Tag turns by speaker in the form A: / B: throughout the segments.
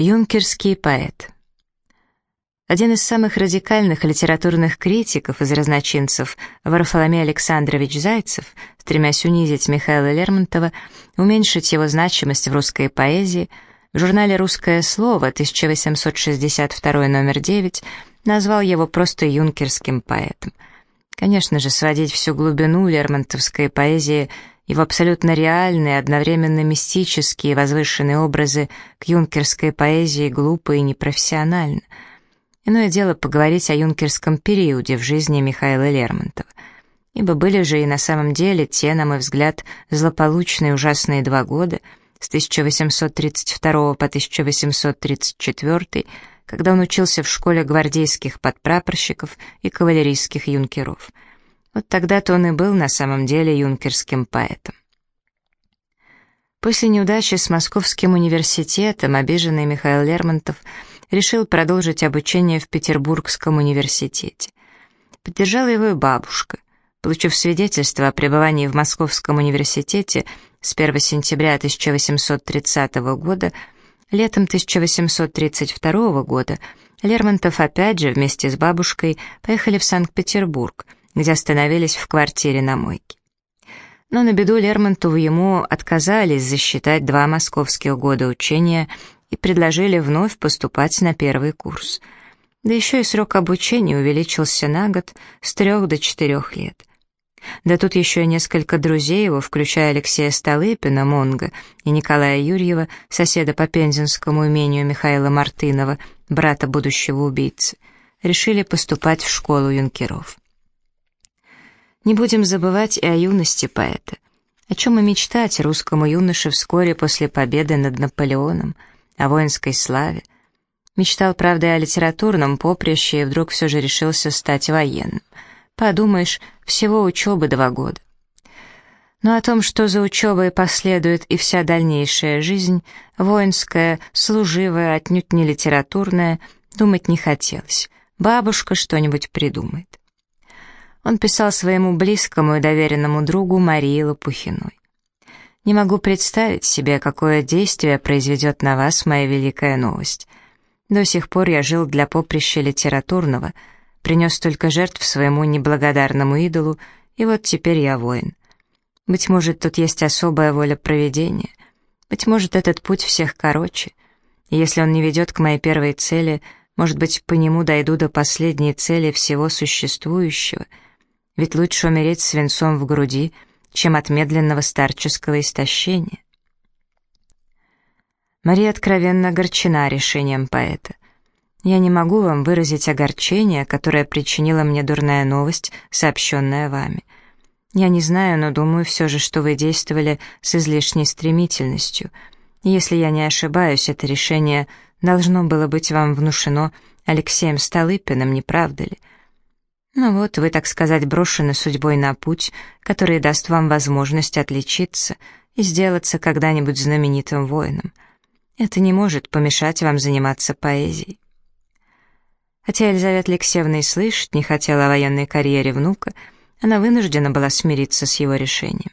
A: Юнкерский поэт. Один из самых радикальных литературных критиков из разночинцев, Варфоломей Александрович Зайцев, стремясь унизить Михаила Лермонтова, уменьшить его значимость в русской поэзии, в журнале «Русское слово» 1862 номер 9 назвал его просто юнкерским поэтом. Конечно же, сводить всю глубину лермонтовской поэзии его абсолютно реальные, одновременно мистические возвышенные образы к юнкерской поэзии глупо и непрофессионально. Иное дело поговорить о юнкерском периоде в жизни Михаила Лермонтова. Ибо были же и на самом деле те, на мой взгляд, злополучные ужасные два года, с 1832 по 1834, когда он учился в школе гвардейских подпрапорщиков и кавалерийских юнкеров — вот тогда-то он и был на самом деле юнкерским поэтом. После неудачи с Московским университетом обиженный Михаил Лермонтов решил продолжить обучение в Петербургском университете. Поддержала его и бабушка. Получив свидетельство о пребывании в Московском университете с 1 сентября 1830 года, летом 1832 года Лермонтов опять же вместе с бабушкой поехали в Санкт-Петербург – где остановились в квартире на мойке. Но на беду Лермонтову ему отказались засчитать два московских года учения и предложили вновь поступать на первый курс. Да еще и срок обучения увеличился на год с трех до четырех лет. Да тут еще и несколько друзей его, включая Алексея Столыпина, Монга, и Николая Юрьева, соседа по пензенскому имению Михаила Мартынова, брата будущего убийцы, решили поступать в школу юнкеров. Не будем забывать и о юности поэта. О чем и мечтать русскому юноше вскоре после победы над Наполеоном, о воинской славе. Мечтал, правда, и о литературном поприще, и вдруг все же решился стать военным. Подумаешь, всего учебы два года. Но о том, что за учебой последует и вся дальнейшая жизнь, воинская, служивая, отнюдь не литературная, думать не хотелось. Бабушка что-нибудь придумает он писал своему близкому и доверенному другу Марии Лопухиной. «Не могу представить себе, какое действие произведет на вас моя великая новость. До сих пор я жил для поприща литературного, принес столько жертв своему неблагодарному идолу, и вот теперь я воин. Быть может, тут есть особая воля проведения, быть может, этот путь всех короче, и если он не ведет к моей первой цели, может быть, по нему дойду до последней цели всего существующего — ведь лучше умереть свинцом в груди, чем от медленного старческого истощения. Мария откровенно огорчена решением поэта. «Я не могу вам выразить огорчение, которое причинила мне дурная новость, сообщенная вами. Я не знаю, но думаю все же, что вы действовали с излишней стремительностью. если я не ошибаюсь, это решение должно было быть вам внушено Алексеем Столыпиным, не правда ли?» Ну вот, вы, так сказать, брошены судьбой на путь, который даст вам возможность отличиться и сделаться когда-нибудь знаменитым воином. Это не может помешать вам заниматься поэзией. Хотя Елизавета Алексеевна и слышать не хотела о военной карьере внука, она вынуждена была смириться с его решением.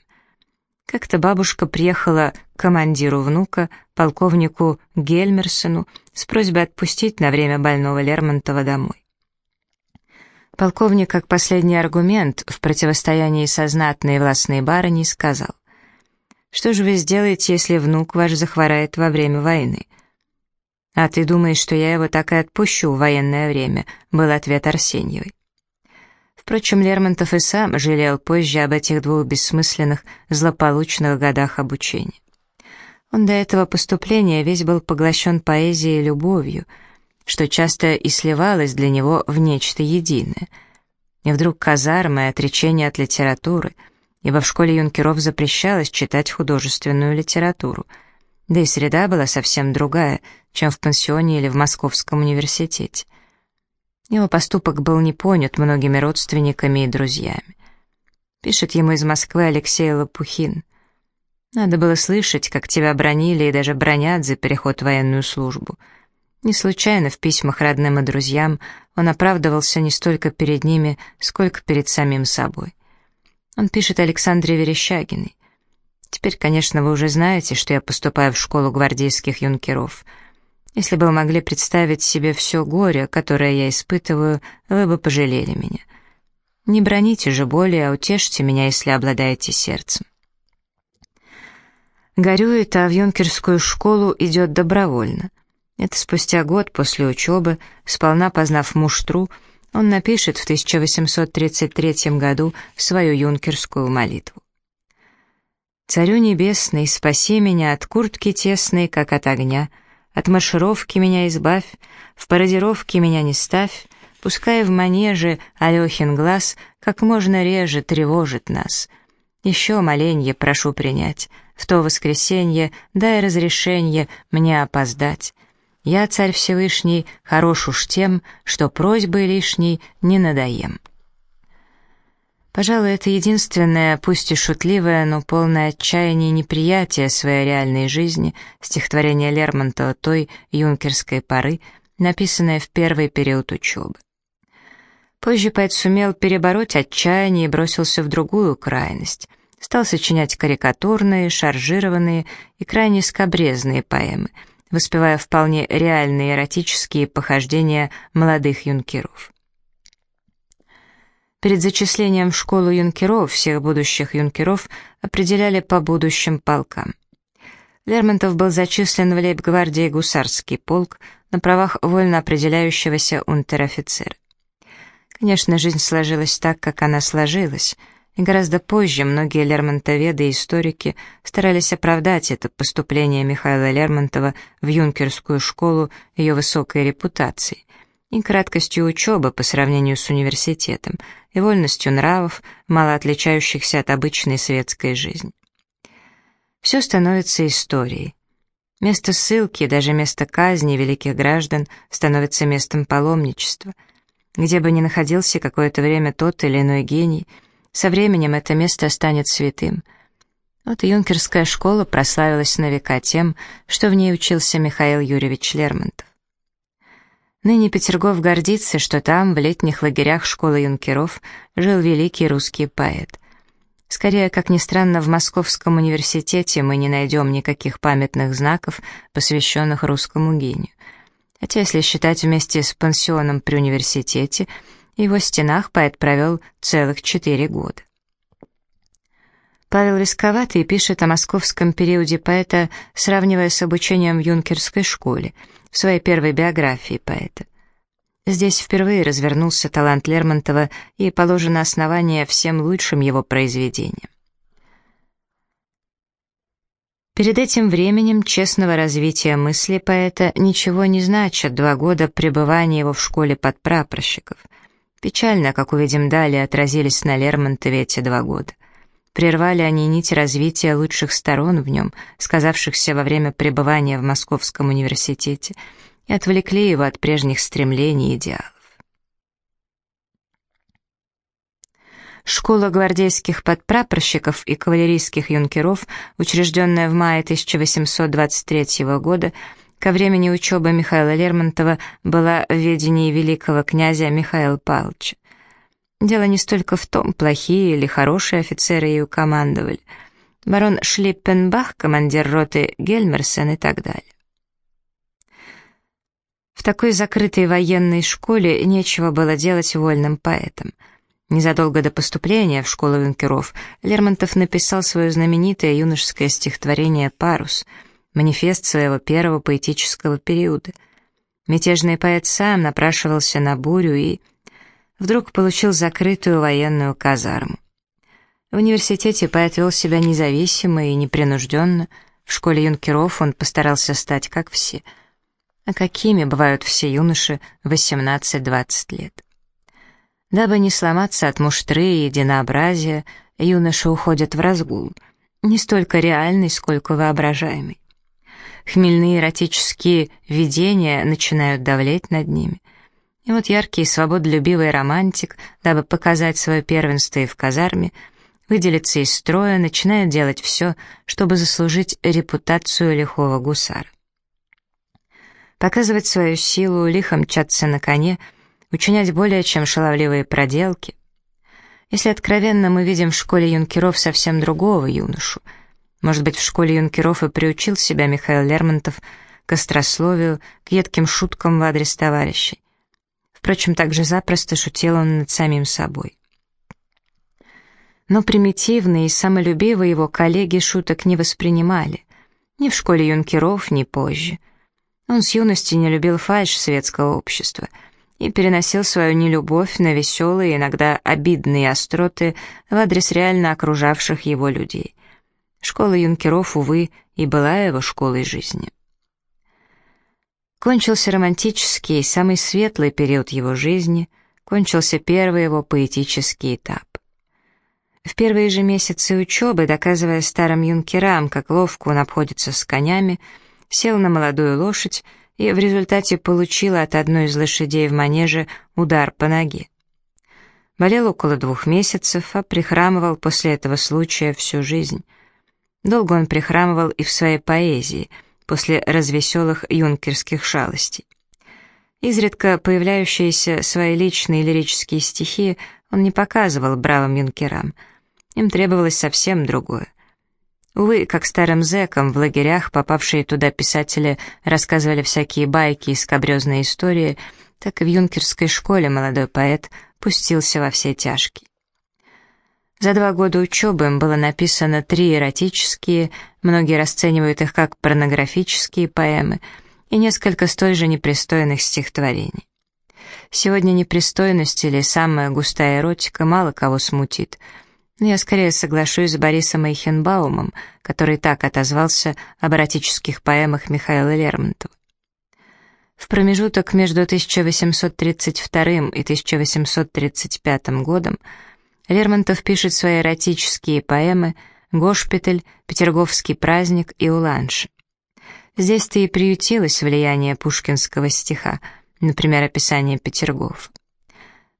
A: Как-то бабушка приехала к командиру внука, полковнику Гельмерсону, с просьбой отпустить на время больного Лермонтова домой. Полковник, как последний аргумент в противостоянии со знатной властной барыней, сказал, «Что же вы сделаете, если внук ваш захворает во время войны?» «А ты думаешь, что я его так и отпущу в военное время?» — был ответ Арсеньевой. Впрочем, Лермонтов и сам жалел позже об этих двух бессмысленных, злополучных годах обучения. Он до этого поступления весь был поглощен поэзией и любовью — что часто и сливалось для него в нечто единое. И вдруг казарма и отречение от литературы, ибо в школе юнкеров запрещалось читать художественную литературу, да и среда была совсем другая, чем в пансионе или в Московском университете. Его поступок был не понят многими родственниками и друзьями. Пишет ему из Москвы Алексей Лопухин. «Надо было слышать, как тебя бронили и даже бронят за переход в военную службу». Не случайно в письмах родным и друзьям он оправдывался не столько перед ними, сколько перед самим собой. Он пишет Александре Верещагиной. «Теперь, конечно, вы уже знаете, что я поступаю в школу гвардейских юнкеров. Если бы вы могли представить себе все горе, которое я испытываю, вы бы пожалели меня. Не броните же более, а утешьте меня, если обладаете сердцем. Горюет, а в юнкерскую школу идет добровольно. Это спустя год после учебы, сполна познав муштру, он напишет в 1833 году свою юнкерскую молитву. «Царю небесный, спаси меня от куртки тесной, как от огня, от маршировки меня избавь, в пародировке меня не ставь, пускай в манеже Алехин глаз как можно реже тревожит нас. Еще моленье прошу принять, в то воскресенье дай разрешение мне опоздать, я, царь Всевышний, хорош уж тем, что просьбы лишней не надоем. Пожалуй, это единственное, пусть и шутливое, но полное отчаяние и неприятие своей реальной жизни стихотворение Лермонтова той юнкерской поры, написанное в первый период учебы. Позже поэт сумел перебороть отчаяние и бросился в другую крайность. Стал сочинять карикатурные, шаржированные и крайне скобрезные поэмы — воспевая вполне реальные эротические похождения молодых юнкеров. Перед зачислением в школу юнкеров всех будущих юнкеров определяли по будущим полкам. Лермонтов был зачислен в лейб-гвардии гусарский полк на правах вольно определяющегося унтер-офицера. Конечно, жизнь сложилась так, как она сложилась — и гораздо позже многие лермонтоведы и историки старались оправдать это поступление Михаила Лермонтова в юнкерскую школу ее высокой репутацией и краткостью учебы по сравнению с университетом, и вольностью нравов, мало отличающихся от обычной светской жизни. Все становится историей. Место ссылки, даже место казни великих граждан становится местом паломничества. Где бы ни находился какое-то время тот или иной гений — со временем это место станет святым. Вот юнкерская школа прославилась на века тем, что в ней учился Михаил Юрьевич Лермонтов. Ныне Петергоф гордится, что там, в летних лагерях школы юнкеров, жил великий русский поэт. Скорее, как ни странно, в Московском университете мы не найдем никаких памятных знаков, посвященных русскому гению. Хотя, если считать вместе с пансионом при университете — его стенах поэт провел целых четыре года. Павел Рисковатый пишет о московском периоде поэта, сравнивая с обучением в юнкерской школе, в своей первой биографии поэта. Здесь впервые развернулся талант Лермонтова и положено основание всем лучшим его произведениям. Перед этим временем честного развития мысли поэта ничего не значат два года пребывания его в школе подпрапорщиков — Печально, как увидим далее, отразились на Лермонтове эти два года. Прервали они нить развития лучших сторон в нем, сказавшихся во время пребывания в Московском университете, и отвлекли его от прежних стремлений и идеалов. Школа гвардейских подпрапорщиков и кавалерийских юнкеров, учрежденная в мае 1823 года, ко времени учебы Михаила Лермонтова была в ведении великого князя Михаила Павловича. Дело не столько в том, плохие или хорошие офицеры ее командовали. Барон Шлиппенбах, командир роты Гельмерсен и так далее. В такой закрытой военной школе нечего было делать вольным поэтам. Незадолго до поступления в школу юнкеров Лермонтов написал свое знаменитое юношеское стихотворение «Парус», манифест своего первого поэтического периода. Мятежный поэт сам напрашивался на бурю и вдруг получил закрытую военную казарму. В университете поэт вел себя независимо и непринужденно, в школе юнкеров он постарался стать как все. А какими бывают все юноши 18-20 лет? Дабы не сломаться от муштры и единообразия, юноши уходят в разгул, не столько реальный, сколько воображаемый. Хмельные эротические видения начинают давлеть над ними. И вот яркий свободолюбивый романтик, дабы показать свое первенство и в казарме, выделиться из строя, начинает делать все, чтобы заслужить репутацию лихого гусара. Показывать свою силу, лихо мчаться на коне, учинять более чем шаловливые проделки. Если откровенно, мы видим в школе юнкеров совсем другого юношу — может быть, в школе юнкеров и приучил себя Михаил Лермонтов к острословию, к едким шуткам в адрес товарищей. Впрочем, также запросто шутил он над самим собой. Но примитивные и самолюбивые его коллеги шуток не воспринимали. Ни в школе юнкеров, ни позже. Он с юности не любил фальшь светского общества и переносил свою нелюбовь на веселые, иногда обидные остроты в адрес реально окружавших его людей. Школа юнкеров, увы, и была его школой жизни. Кончился романтический, самый светлый период его жизни, кончился первый его поэтический этап. В первые же месяцы учебы, доказывая старым юнкерам, как ловко он обходится с конями, сел на молодую лошадь и в результате получил от одной из лошадей в манеже удар по ноге. Болел около двух месяцев, а прихрамывал после этого случая всю жизнь. Долго он прихрамывал и в своей поэзии — после развеселых юнкерских шалостей. Изредка появляющиеся свои личные лирические стихи он не показывал бравым юнкерам. Им требовалось совсем другое. Увы, как старым зэкам в лагерях попавшие туда писатели рассказывали всякие байки и скабрезные истории, так и в юнкерской школе молодой поэт пустился во все тяжкие. За два года учебы им было написано три эротические, многие расценивают их как порнографические поэмы, и несколько столь же непристойных стихотворений. Сегодня непристойность или самая густая эротика мало кого смутит, но я скорее соглашусь с Борисом Эйхенбаумом, который так отозвался об эротических поэмах Михаила Лермонтова. В промежуток между 1832 и 1835 годом Лермонтов пишет свои эротические поэмы «Госпиталь», «Петерговский праздник» и «Уланши». Здесь-то и приютилось влияние пушкинского стиха, например, описание Петергоф.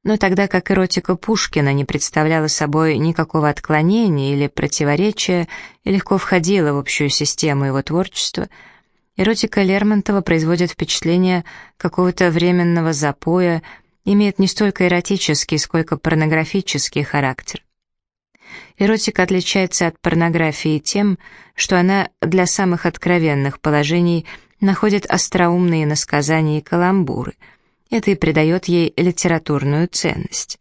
A: Но тогда как эротика Пушкина не представляла собой никакого отклонения или противоречия и легко входила в общую систему его творчества, эротика Лермонтова производит впечатление какого-то временного запоя имеет не столько эротический, сколько порнографический характер. Эротика отличается от порнографии тем, что она для самых откровенных положений находит остроумные насказания и каламбуры. Это и придает ей литературную ценность.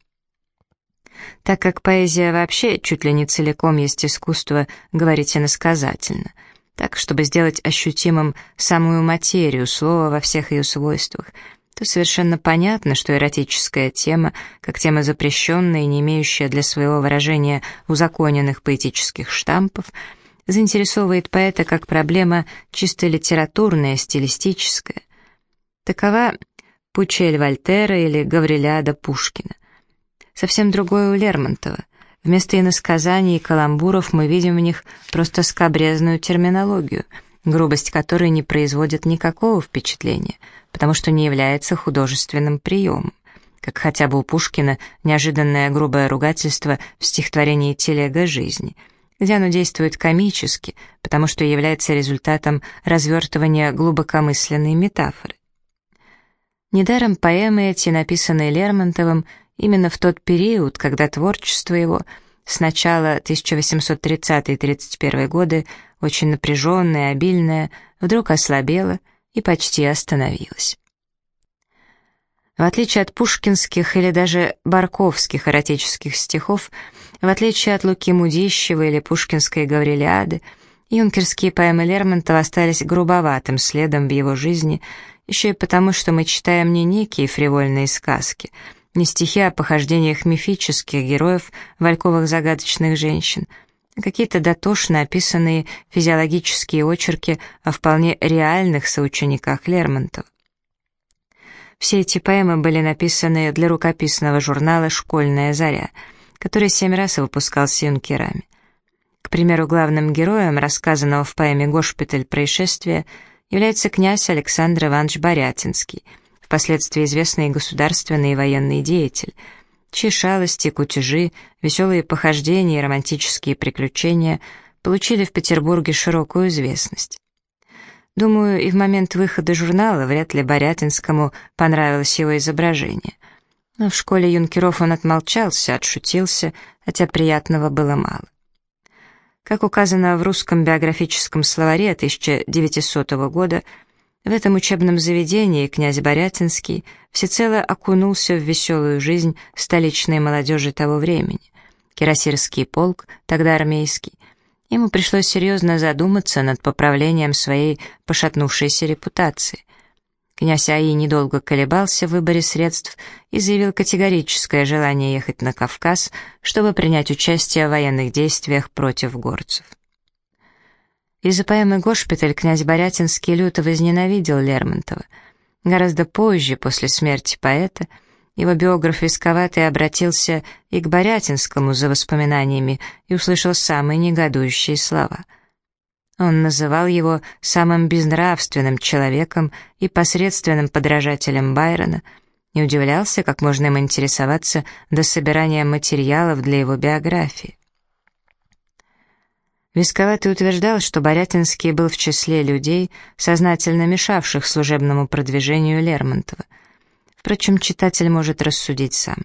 A: Так как поэзия вообще чуть ли не целиком есть искусство говорить иносказательно, так, чтобы сделать ощутимым самую материю слова во всех ее свойствах — то совершенно понятно, что эротическая тема, как тема запрещенная и не имеющая для своего выражения узаконенных поэтических штампов, заинтересовывает поэта как проблема чисто литературная, стилистическая. Такова Пучель Вольтера или Гавриляда Пушкина. Совсем другое у Лермонтова. Вместо иносказаний и каламбуров мы видим в них просто скабрезную терминологию, грубость которой не производит никакого впечатления — потому что не является художественным приемом, как хотя бы у Пушкина неожиданное грубое ругательство в стихотворении «Телега жизни», где оно действует комически, потому что является результатом развертывания глубокомысленной метафоры. Недаром поэмы эти, написанные Лермонтовым именно в тот период, когда творчество его с начала 1830-31 годы, очень напряженное, обильное, вдруг ослабело — и почти остановилась. В отличие от пушкинских или даже барковских эротических стихов, в отличие от Луки Мудищева или пушкинской Гаврилиады, юнкерские поэмы Лермонтова остались грубоватым следом в его жизни, еще и потому, что мы читаем не некие фривольные сказки, не стихи о похождениях мифических героев вальковых загадочных женщин — какие-то дотошно описанные физиологические очерки о вполне реальных соучениках Лермонтова. Все эти поэмы были написаны для рукописного журнала «Школьная заря», который семь раз выпускался юнкерами. К примеру, главным героем рассказанного в поэме «Госпиталь. Происшествия» является князь Александр Иванович Борятинский, впоследствии известный государственный и военный деятель – чьи шалости, кутежи, веселые похождения и романтические приключения получили в Петербурге широкую известность. Думаю, и в момент выхода журнала вряд ли Борятинскому понравилось его изображение. Но в школе юнкеров он отмолчался, отшутился, хотя приятного было мало. Как указано в русском биографическом словаре 1900 года, В этом учебном заведении князь Борятинский всецело окунулся в веселую жизнь столичной молодежи того времени. Кирасирский полк, тогда армейский, ему пришлось серьезно задуматься над поправлением своей пошатнувшейся репутации. Князь Аи недолго колебался в выборе средств и заявил категорическое желание ехать на Кавказ, чтобы принять участие в военных действиях против горцев. Из-за поэмы «Госпиталь» князь Борятинский люто возненавидел Лермонтова. Гораздо позже, после смерти поэта, его биограф Висковатый обратился и к Борятинскому за воспоминаниями и услышал самые негодующие слова — он называл его самым безнравственным человеком и посредственным подражателем Байрона, и удивлялся, как можно им интересоваться до собирания материалов для его биографии. Висковатый утверждал, что Борятинский был в числе людей, сознательно мешавших служебному продвижению Лермонтова. Впрочем, читатель может рассудить сам.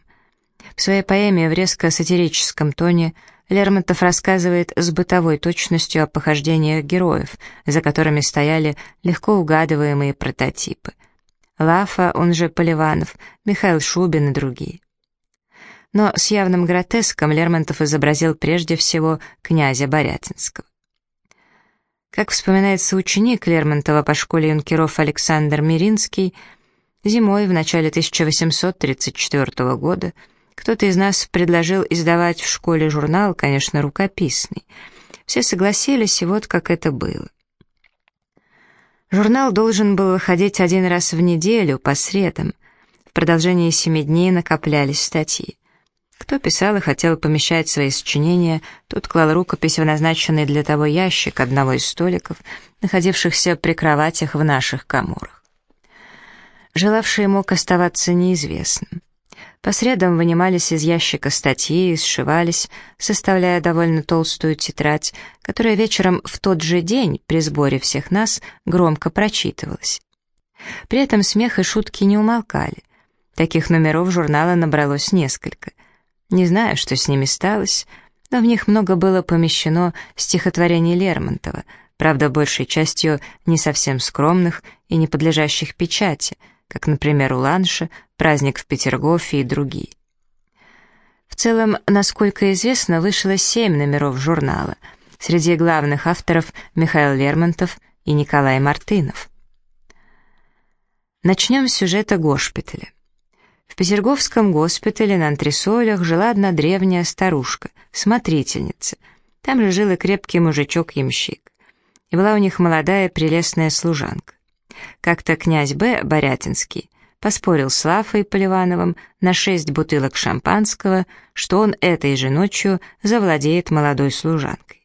A: В своей поэме в резко сатирическом тоне Лермонтов рассказывает с бытовой точностью о похождениях героев, за которыми стояли легко угадываемые прототипы. Лафа, он же Поливанов, Михаил Шубин и другие. Но с явным гротеском Лермонтов изобразил прежде всего князя Борятинского. Как вспоминается ученик Лермонтова по школе юнкеров Александр Миринский, зимой в начале 1834 года кто-то из нас предложил издавать в школе журнал, конечно, рукописный. Все согласились, и вот как это было. Журнал должен был выходить один раз в неделю, по средам. В продолжении семи дней накоплялись статьи. Кто писал и хотел помещать свои сочинения, тот клал рукопись в назначенный для того ящик одного из столиков, находившихся при кроватях в наших каморах. Желавший мог оставаться неизвестным. По средам вынимались из ящика статьи сшивались, составляя довольно толстую тетрадь, которая вечером в тот же день при сборе всех нас громко прочитывалась. При этом смех и шутки не умолкали. Таких номеров журнала набралось несколько. Не знаю, что с ними сталось, но в них много было помещено стихотворений Лермонтова, правда, большей частью не совсем скромных и не подлежащих печати — как, например, у Ланша, праздник в Петергофе и другие. В целом, насколько известно, вышло семь номеров журнала. Среди главных авторов Михаил Лермонтов и Николай Мартынов. Начнем с сюжета госпиталя. В Петерговском госпитале на антресолях жила одна древняя старушка, смотрительница. Там же жил и крепкий мужичок-ямщик. И была у них молодая прелестная служанка. Как-то князь Б. Борятинский поспорил с Лафой Поливановым на шесть бутылок шампанского, что он этой же ночью завладеет молодой служанкой.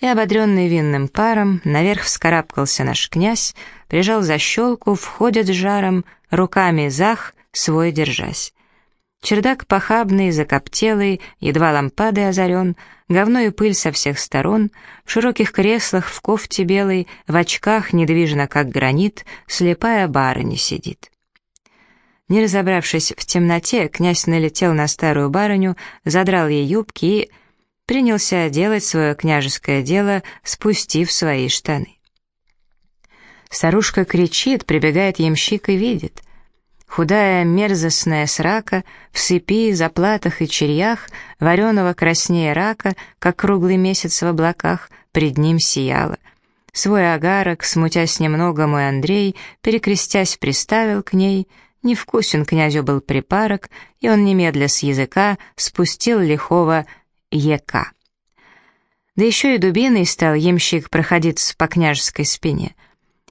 A: И ободренный винным паром наверх вскарабкался наш князь, прижал защелку, входит с жаром, руками зах, свой держась. Чердак похабный, закоптелый, едва лампадой озарен, говно и пыль со всех сторон, в широких креслах, в кофте белой, в очках, недвижно как гранит, слепая барыня сидит. Не разобравшись в темноте, князь налетел на старую барыню, задрал ей юбки и принялся делать свое княжеское дело, спустив свои штаны. Старушка кричит, прибегает ямщик и видит — Худая, мерзостная срака, в сыпи, заплатах и черьях, вареного краснее рака, как круглый месяц в облаках, пред ним сияла. Свой агарок, смутясь немного, мой Андрей, перекрестясь, приставил к ней. Невкусен князю был припарок, и он немедля с языка спустил лихого ека. Да еще и дубиной стал ямщик проходиться по княжеской спине —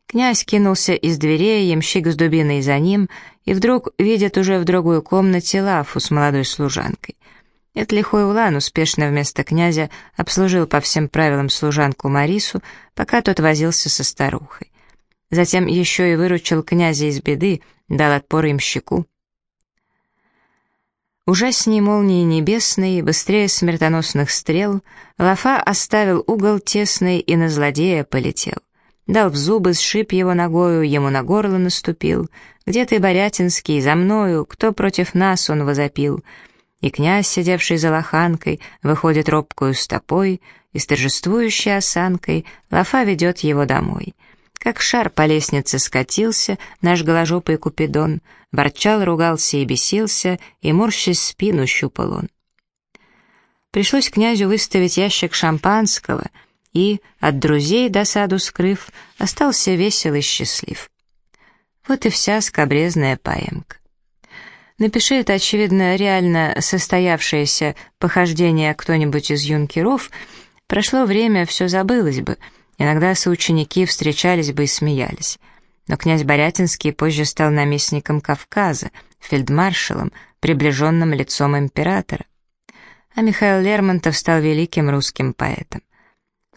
A: Князь кинулся из дверей, ямщик с дубиной за ним, и вдруг видит уже в другой комнате лафу с молодой служанкой. Этот лихой улан успешно вместо князя обслужил по всем правилам служанку Марису, пока тот возился со старухой. Затем еще и выручил князя из беды, дал отпор имщику. Ужасней молнии небесной, быстрее смертоносных стрел, Лафа оставил угол тесный и на злодея полетел. Дал в зубы, сшиб его ногою, ему на горло наступил. Где ты, Борятинский, за мною, кто против нас он возопил? И князь, сидевший за лоханкой, выходит робкую стопой, и с торжествующей осанкой Лафа ведет его домой. Как шар по лестнице скатился наш голожопый купидон, ворчал, ругался и бесился, и морщись спину щупал он. Пришлось князю выставить ящик шампанского, и, от друзей досаду скрыв, остался весел и счастлив. Вот и вся скобрезная поэмка. Напиши это, очевидно, реально состоявшееся похождение кто-нибудь из юнкеров, прошло время, все забылось бы, иногда соученики встречались бы и смеялись. Но князь Борятинский позже стал наместником Кавказа, фельдмаршалом, приближенным лицом императора. А Михаил Лермонтов стал великим русским поэтом.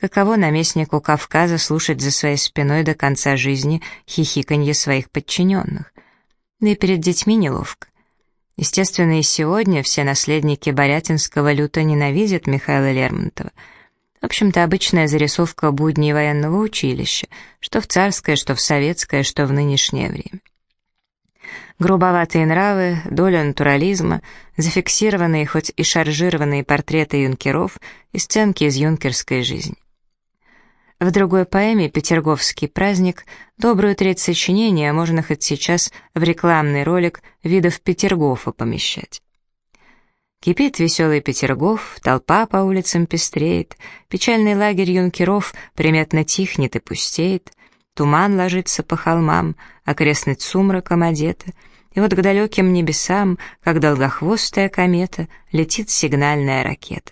A: Каково наместнику Кавказа слушать за своей спиной до конца жизни хихиканье своих подчиненных? Да и перед детьми неловко. Естественно, и сегодня все наследники Борятинского люто ненавидят Михаила Лермонтова. В общем-то, обычная зарисовка будней военного училища, что в царское, что в советское, что в нынешнее время. Грубоватые нравы, доля натурализма, зафиксированные, хоть и шаржированные портреты юнкеров и сценки из юнкерской жизни. В другой поэме «Петерговский праздник» добрую треть сочинения можно хоть сейчас в рекламный ролик видов Петергофа помещать. Кипит веселый Петергоф, толпа по улицам пестреет, печальный лагерь юнкеров приметно тихнет и пустеет, туман ложится по холмам, окрестный сумраком одета, и вот к далеким небесам, как долгохвостая комета, летит сигнальная ракета.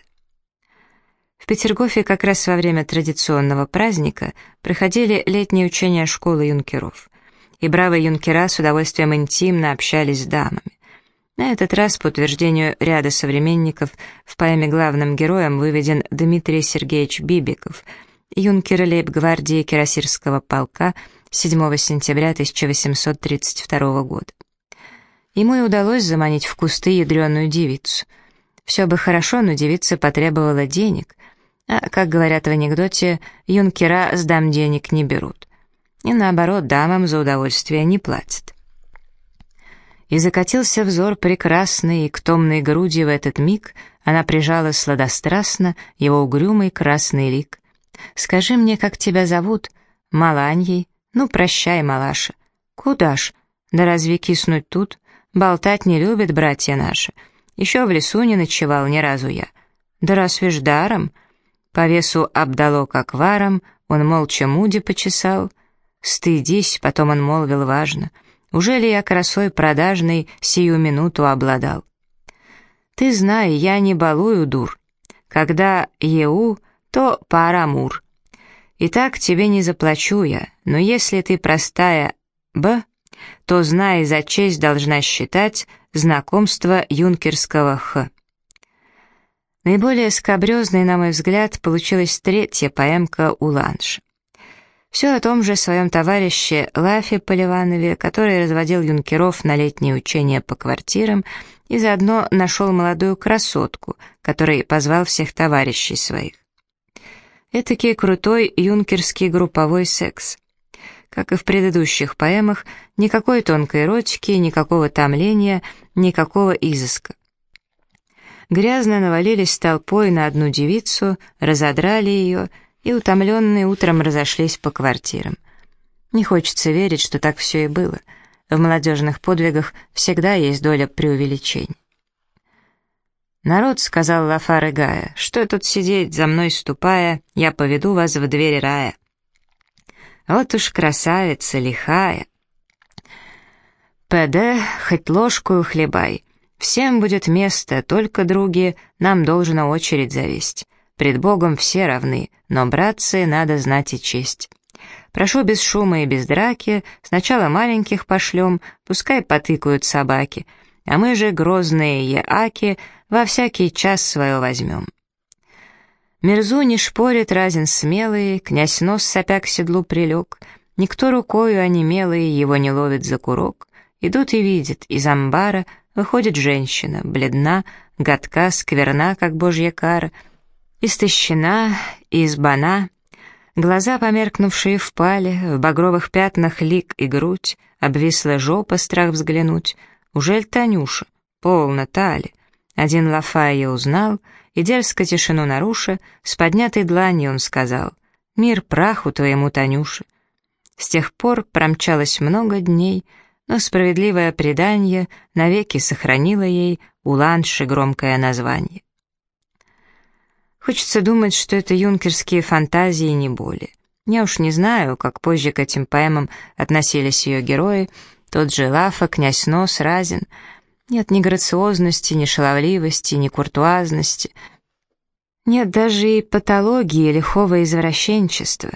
A: Петергофе как раз во время традиционного праздника проходили летние учения школы юнкеров, и бравые юнкера с удовольствием интимно общались с дамами. На этот раз, по утверждению ряда современников, в поэме главным героем выведен Дмитрий Сергеевич Бибиков, юнкер лейб-гвардии Кирасирского полка 7 сентября 1832 года. Ему и удалось заманить в кусты ядреную девицу. Все бы хорошо, но девица потребовала денег, а, как говорят в анекдоте, юнкера с дам денег не берут. И наоборот, дамам за удовольствие не платят. И закатился взор прекрасный, и к томной груди в этот миг она прижала сладострастно его угрюмый красный лик. «Скажи мне, как тебя зовут?» «Маланьей». «Ну, прощай, малаша». «Куда ж? Да разве киснуть тут? Болтать не любят братья наши. Еще в лесу не ночевал ни разу я». «Да разве ж даром?» По весу обдало как варом, он молча Муди почесал. «Стыдись», — потом он молвил важно, «уже ли я красой продажной сию минуту обладал?» «Ты знай, я не балую дур. Когда еу, то парамур. И так тебе не заплачу я, но если ты простая «б», то, знай, за честь должна считать знакомство юнкерского «х». Наиболее скобрезной, на мой взгляд, получилась третья поэмка «Уланж». Все о том же своем товарище Лафе Поливанове, который разводил юнкеров на летние учения по квартирам и заодно нашел молодую красотку, который позвал всех товарищей своих. Этакий крутой юнкерский групповой секс. Как и в предыдущих поэмах, никакой тонкой эротики, никакого томления, никакого изыска грязно навалились толпой на одну девицу, разодрали ее и, утомленные, утром разошлись по квартирам. Не хочется верить, что так все и было. В молодежных подвигах всегда есть доля преувеличений. «Народ», — сказал Лафар и Гая, — «что тут сидеть, за мной ступая, я поведу вас в двери рая». Вот уж красавица лихая. ПД, хоть ложку хлебай, Всем будет место, только, други, нам должна очередь завесть. Пред Богом все равны, но, братцы, надо знать и честь. Прошу без шума и без драки, сначала маленьких пошлем, пускай потыкают собаки, а мы же, грозные яаки, во всякий час свое возьмем. Мерзу не шпорит, разин смелый, князь нос сопя к седлу прилег, никто рукою онемелый его не ловит за курок, идут и видят, из амбара — Выходит женщина, бледна, гадка, скверна, как божья кара, истощена, избана, глаза померкнувшие впали, в багровых пятнах лик и грудь, обвисла жопа, страх взглянуть. Ужель Танюша? Полно тали. Один лафа ее узнал, и дерзко тишину наруша, с поднятой дланью он сказал, «Мир праху твоему, Танюша». С тех пор промчалось много дней, но справедливое предание навеки сохранило ей у Ланши громкое название. Хочется думать, что это юнкерские фантазии не более. Я уж не знаю, как позже к этим поэмам относились ее герои, тот же Лафа, князь Нос, Разин. Нет ни грациозности, ни шаловливости, ни куртуазности. Нет даже и патологии лихого извращенчества.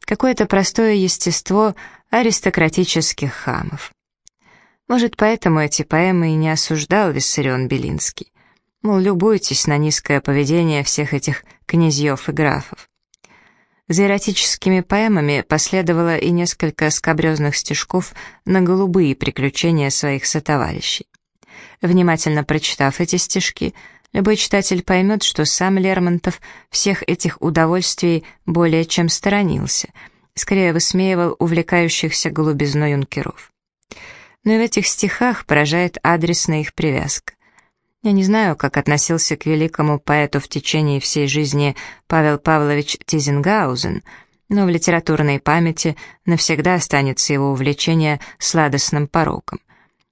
A: Какое-то простое естество аристократических хамов. Может, поэтому эти поэмы и не осуждал Виссарион Белинский. Мол, любуйтесь на низкое поведение всех этих князьев и графов. За эротическими поэмами последовало и несколько скабрезных стишков на голубые приключения своих сотоварищей. Внимательно прочитав эти стишки, любой читатель поймет, что сам Лермонтов всех этих удовольствий более чем сторонился, скорее высмеивал увлекающихся голубизной юнкеров. Но и в этих стихах поражает адресная их привязка. Я не знаю, как относился к великому поэту в течение всей жизни Павел Павлович Тизенгаузен, но в литературной памяти навсегда останется его увлечение сладостным пороком.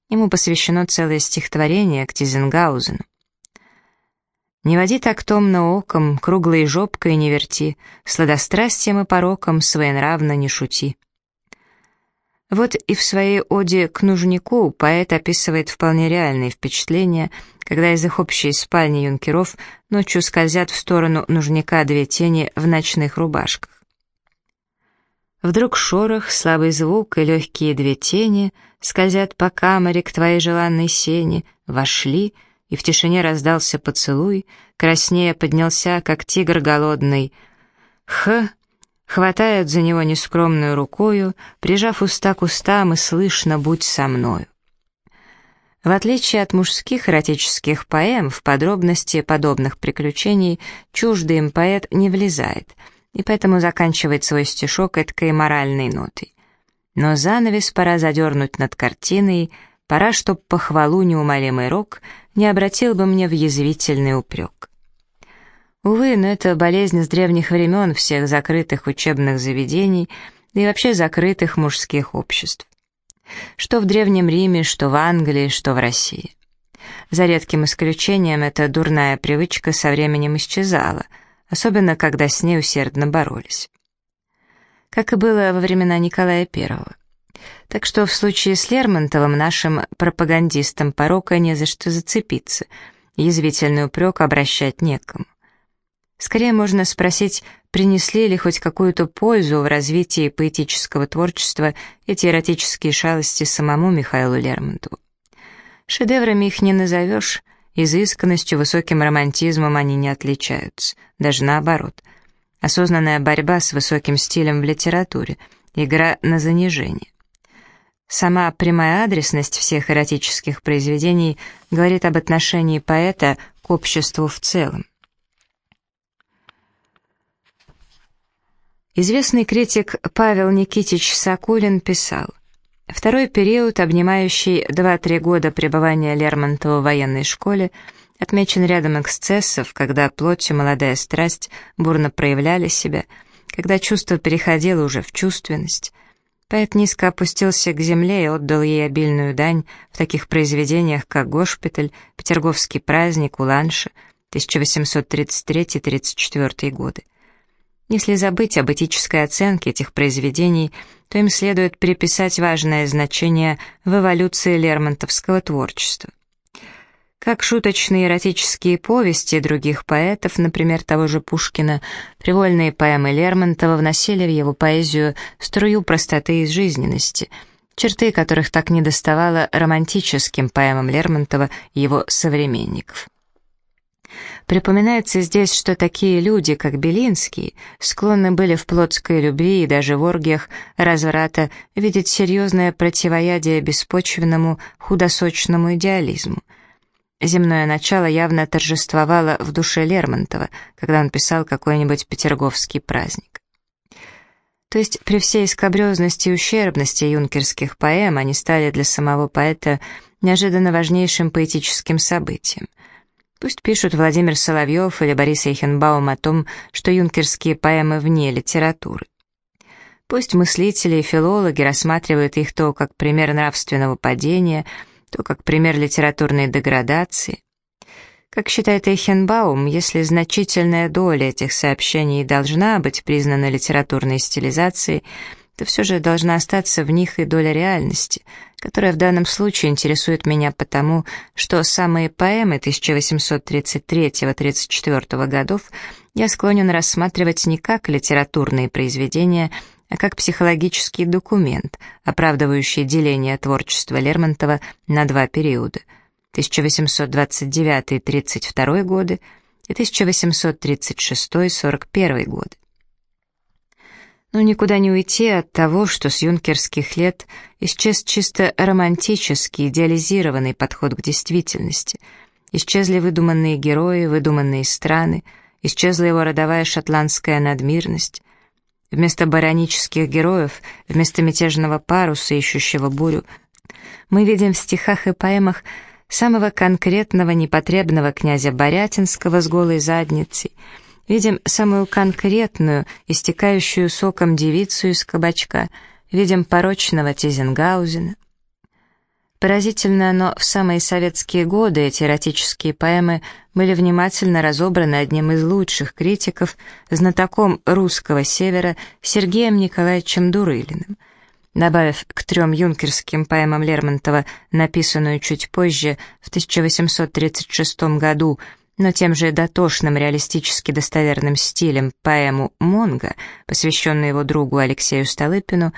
A: Ему посвящено целое стихотворение к Тизенгаузену. «Не води так томно оком, круглой жопкой не верти, сладострастием и пороком своенравно не шути». Вот и в своей оде к нужнику поэт описывает вполне реальные впечатления, когда из их общей спальни юнкеров ночью скользят в сторону нужника две тени в ночных рубашках. Вдруг шорох, слабый звук и легкие две тени скользят по камере к твоей желанной сене, вошли, и в тишине раздался поцелуй, краснее поднялся, как тигр голодный. Х, хватает за него нескромную рукою, прижав уста к устам и слышно «Будь со мною». В отличие от мужских эротических поэм, в подробности подобных приключений чуждый им поэт не влезает, и поэтому заканчивает свой стишок эткой моральной нотой. Но занавес пора задернуть над картиной, пора, чтоб похвалу неумолимый рок не обратил бы мне в язвительный упрек. Увы, но это болезнь с древних времен всех закрытых учебных заведений и вообще закрытых мужских обществ. Что в Древнем Риме, что в Англии, что в России. За редким исключением эта дурная привычка со временем исчезала, особенно когда с ней усердно боролись. Как и было во времена Николая I. Так что в случае с Лермонтовым нашим пропагандистам порока не за что зацепиться, язвительный упрек обращать некому. Скорее можно спросить, принесли ли хоть какую-то пользу в развитии поэтического творчества эти эротические шалости самому Михаилу Лермонтову. Шедеврами их не назовешь, изысканностью, высоким романтизмом они не отличаются, даже наоборот. Осознанная борьба с высоким стилем в литературе, игра на занижение. Сама прямая адресность всех эротических произведений говорит об отношении поэта к обществу в целом. Известный критик Павел Никитич Сакулин писал, «Второй период, обнимающий 2-3 года пребывания Лермонтова в военной школе, отмечен рядом эксцессов, когда плоть и молодая страсть бурно проявляли себя, когда чувство переходило уже в чувственность. Поэт низко опустился к земле и отдал ей обильную дань в таких произведениях, как «Госпиталь», «Петерговский праздник», «Уланша», 1833-34 годы. Если забыть об этической оценке этих произведений, то им следует приписать важное значение в эволюции лермонтовского творчества. Как шуточные эротические повести других поэтов, например, того же Пушкина, привольные поэмы Лермонтова вносили в его поэзию струю простоты и жизненности, черты которых так недоставало романтическим поэмам Лермонтова и его современников. Припоминается здесь, что такие люди, как Белинский, склонны были в плотской любви и даже в оргиях разврата видеть серьезное противоядие беспочвенному худосочному идеализму. Земное начало явно торжествовало в душе Лермонтова, когда он писал какой-нибудь петерговский праздник. То есть при всей скобрезности и ущербности юнкерских поэм они стали для самого поэта неожиданно важнейшим поэтическим событием — Пусть пишут Владимир Соловьев или Борис Эйхенбаум о том, что юнкерские поэмы вне литературы. Пусть мыслители и филологи рассматривают их то как пример нравственного падения, то как пример литературной деградации. Как считает Эйхенбаум, если значительная доля этих сообщений должна быть признана литературной стилизацией, то все же должна остаться в них и доля реальности, которая в данном случае интересует меня потому, что самые поэмы 1833-34 годов я склонен рассматривать не как литературные произведения, а как психологический документ, оправдывающий деление творчества Лермонтова на два периода — 1829-32 годы и 1836-41 годы. Но никуда не уйти от того, что с юнкерских лет исчез чисто романтический, идеализированный подход к действительности. Исчезли выдуманные герои, выдуманные страны, исчезла его родовая шотландская надмирность. Вместо баронических героев, вместо мятежного паруса, ищущего бурю, мы видим в стихах и поэмах самого конкретного непотребного князя Борятинского с голой задницей, видим самую конкретную, истекающую соком девицу из кабачка, видим порочного Тизенгаузена. Поразительно, но в самые советские годы эти эротические поэмы были внимательно разобраны одним из лучших критиков, знатоком русского севера Сергеем Николаевичем Дурылиным — добавив к трем юнкерским поэмам Лермонтова, написанную чуть позже, в 1836 году, но тем же дотошным реалистически достоверным стилем поэму «Монго», посвященную его другу Алексею Столыпину,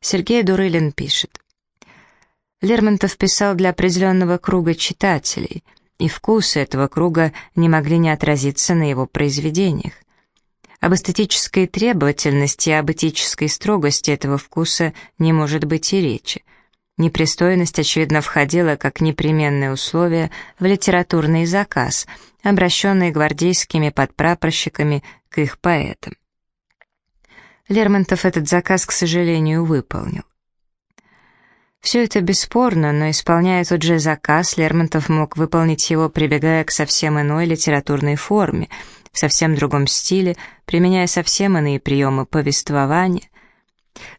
A: Сергей Дурылин пишет. Лермонтов писал для определенного круга читателей, и вкусы этого круга не могли не отразиться на его произведениях. Об эстетической требовательности и об этической строгости этого вкуса не может быть и речи. Непристойность, очевидно, входила как непременное условие в литературный заказ, обращенный гвардейскими подпрапорщиками к их поэтам. Лермонтов этот заказ, к сожалению, выполнил. Все это бесспорно, но исполняя тот же заказ, Лермонтов мог выполнить его, прибегая к совсем иной литературной форме — в совсем другом стиле, применяя совсем иные приемы повествования.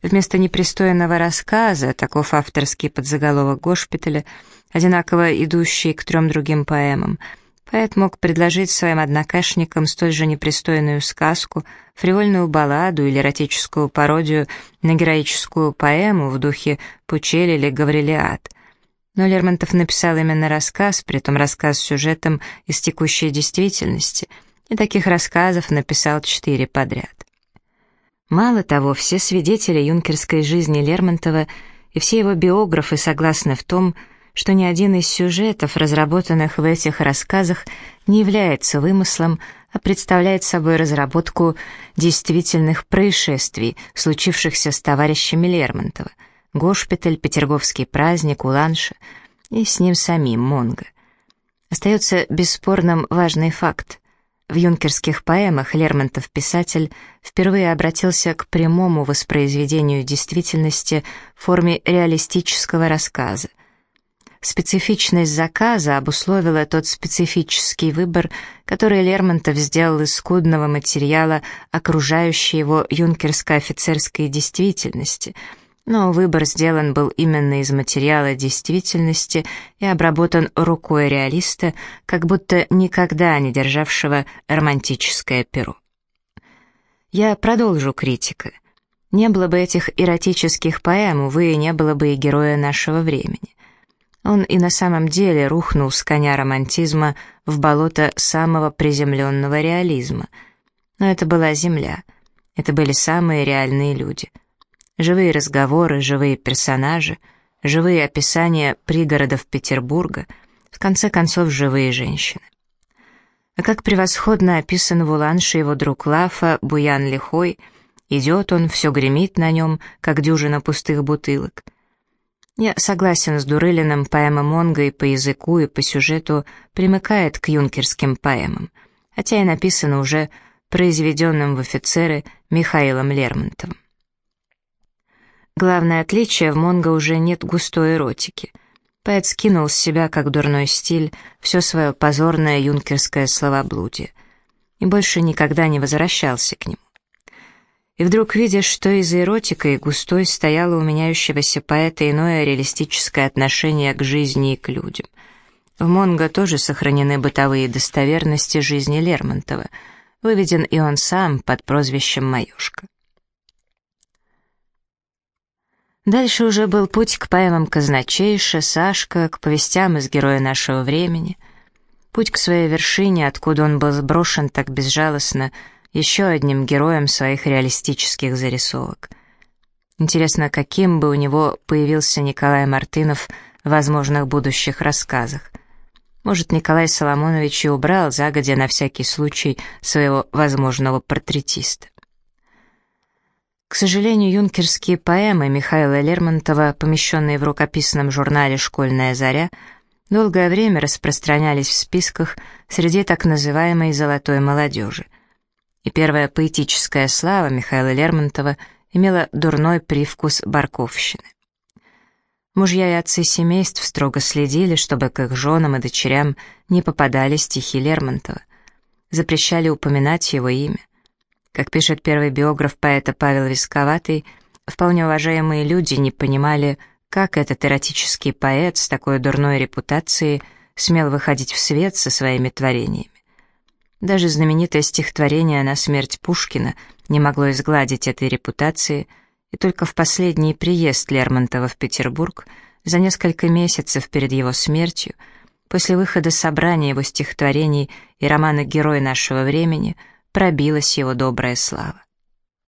A: Вместо непристойного рассказа, таков авторский подзаголовок госпиталя, одинаково идущий к трем другим поэмам, поэт мог предложить своим однокашникам столь же непристойную сказку, фривольную балладу или эротическую пародию на героическую поэму в духе Пучели или Гаврилиад — но Лермонтов написал именно рассказ, притом рассказ с сюжетом из текущей действительности — и таких рассказов написал четыре подряд. Мало того, все свидетели юнкерской жизни Лермонтова и все его биографы согласны в том, что ни один из сюжетов, разработанных в этих рассказах, не является вымыслом, а представляет собой разработку действительных происшествий, случившихся с товарищами Лермонтова, госпиталь, Петерговский праздник, Уланша и с ним самим Монго. Остается бесспорным важный факт. В юнкерских поэмах Лермонтов-писатель впервые обратился к прямому воспроизведению действительности в форме реалистического рассказа. Специфичность заказа обусловила тот специфический выбор, который Лермонтов сделал из скудного материала окружающей его юнкерско-офицерской действительности — но выбор сделан был именно из материала действительности и обработан рукой реалиста, как будто никогда не державшего романтическое перо. Я продолжу критика. Не было бы этих эротических поэм, увы, не было бы и героя нашего времени. Он и на самом деле рухнул с коня романтизма в болото самого приземленного реализма. Но это была земля, это были самые реальные люди — Живые разговоры, живые персонажи, живые описания пригородов Петербурга, в конце концов, живые женщины. А как превосходно описан в Уланше его друг Лафа, Буян Лихой, идет он, все гремит на нем, как дюжина пустых бутылок. Я согласен с Дурылиным, поэма Монго и по языку, и по сюжету примыкает к юнкерским поэмам, хотя и написана уже произведенным в офицеры Михаилом Лермонтовым. Главное отличие, в Монго уже нет густой эротики. Поэт скинул с себя, как дурной стиль, все свое позорное юнкерское словоблудие и больше никогда не возвращался к нему. И вдруг видишь, что из эротикой густой стояло у меняющегося поэта иное реалистическое отношение к жизни и к людям. В Монго тоже сохранены бытовые достоверности жизни Лермонтова. Выведен и он сам под прозвищем «Маюшка». Дальше уже был путь к поэмам Казначейша, Сашка, к повестям из героя нашего времени. Путь к своей вершине, откуда он был сброшен так безжалостно, еще одним героем своих реалистических зарисовок. Интересно, каким бы у него появился Николай Мартынов в возможных будущих рассказах. Может, Николай Соломонович и убрал загодя на всякий случай своего возможного портретиста. К сожалению, юнкерские поэмы Михаила Лермонтова, помещенные в рукописном журнале «Школьная заря», долгое время распространялись в списках среди так называемой «золотой молодежи». И первая поэтическая слава Михаила Лермонтова имела дурной привкус барковщины. Мужья и отцы семейств строго следили, чтобы к их женам и дочерям не попадали стихи Лермонтова. Запрещали упоминать его имя. Как пишет первый биограф поэта Павел Висковатый, вполне уважаемые люди не понимали, как этот эротический поэт с такой дурной репутацией смел выходить в свет со своими творениями. Даже знаменитое стихотворение «На смерть Пушкина» не могло изгладить этой репутации, и только в последний приезд Лермонтова в Петербург, за несколько месяцев перед его смертью, после выхода собрания его стихотворений и романа «Герой нашего времени», пробилась его добрая слава.